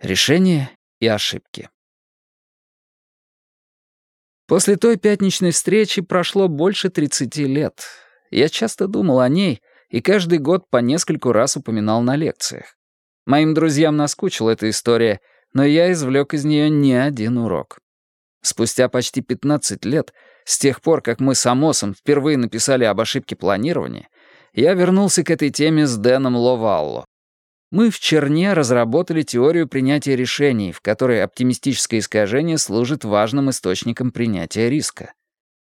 Решения и ошибки. После той пятничной встречи прошло больше 30 лет. Я часто думал о ней и каждый год по нескольку раз упоминал на лекциях. Моим друзьям наскучила эта история, но я извлек из нее не один урок. Спустя почти 15 лет, с тех пор, как мы с Амосом впервые написали об ошибке планирования, я вернулся к этой теме с Дэном Ловалло. Мы в Черне разработали теорию принятия решений, в которой оптимистическое искажение служит важным источником принятия риска.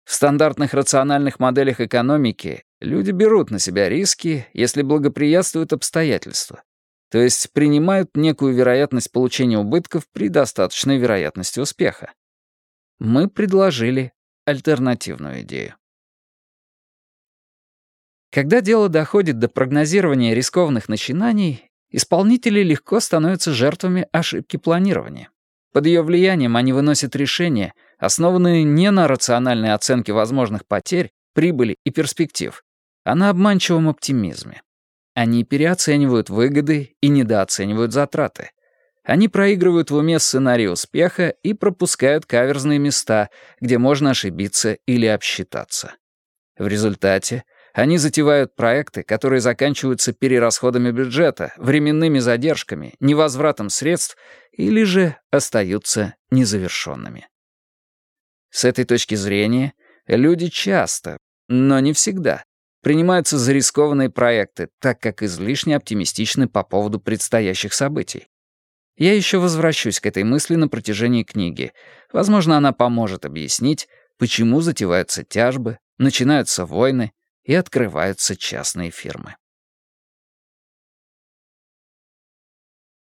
В стандартных рациональных моделях экономики люди берут на себя риски, если благоприятствуют обстоятельства, то есть принимают некую вероятность получения убытков при достаточной вероятности успеха. Мы предложили альтернативную идею. Когда дело доходит до прогнозирования рискованных начинаний, исполнители легко становятся жертвами ошибки планирования. Под ее влиянием они выносят решения, основанные не на рациональной оценке возможных потерь, прибыли и перспектив, а на обманчивом оптимизме. Они переоценивают выгоды и недооценивают затраты. Они проигрывают в уме сценарий успеха и пропускают каверзные места, где можно ошибиться или обсчитаться. В результате они затевают проекты, которые заканчиваются перерасходами бюджета, временными задержками, невозвратом средств или же остаются незавершенными. С этой точки зрения люди часто, но не всегда, принимаются за рискованные проекты, так как излишне оптимистичны по поводу предстоящих событий. Я еще возвращусь к этой мысли на протяжении книги. Возможно, она поможет объяснить, почему затеваются тяжбы, начинаются войны и открываются частные фирмы.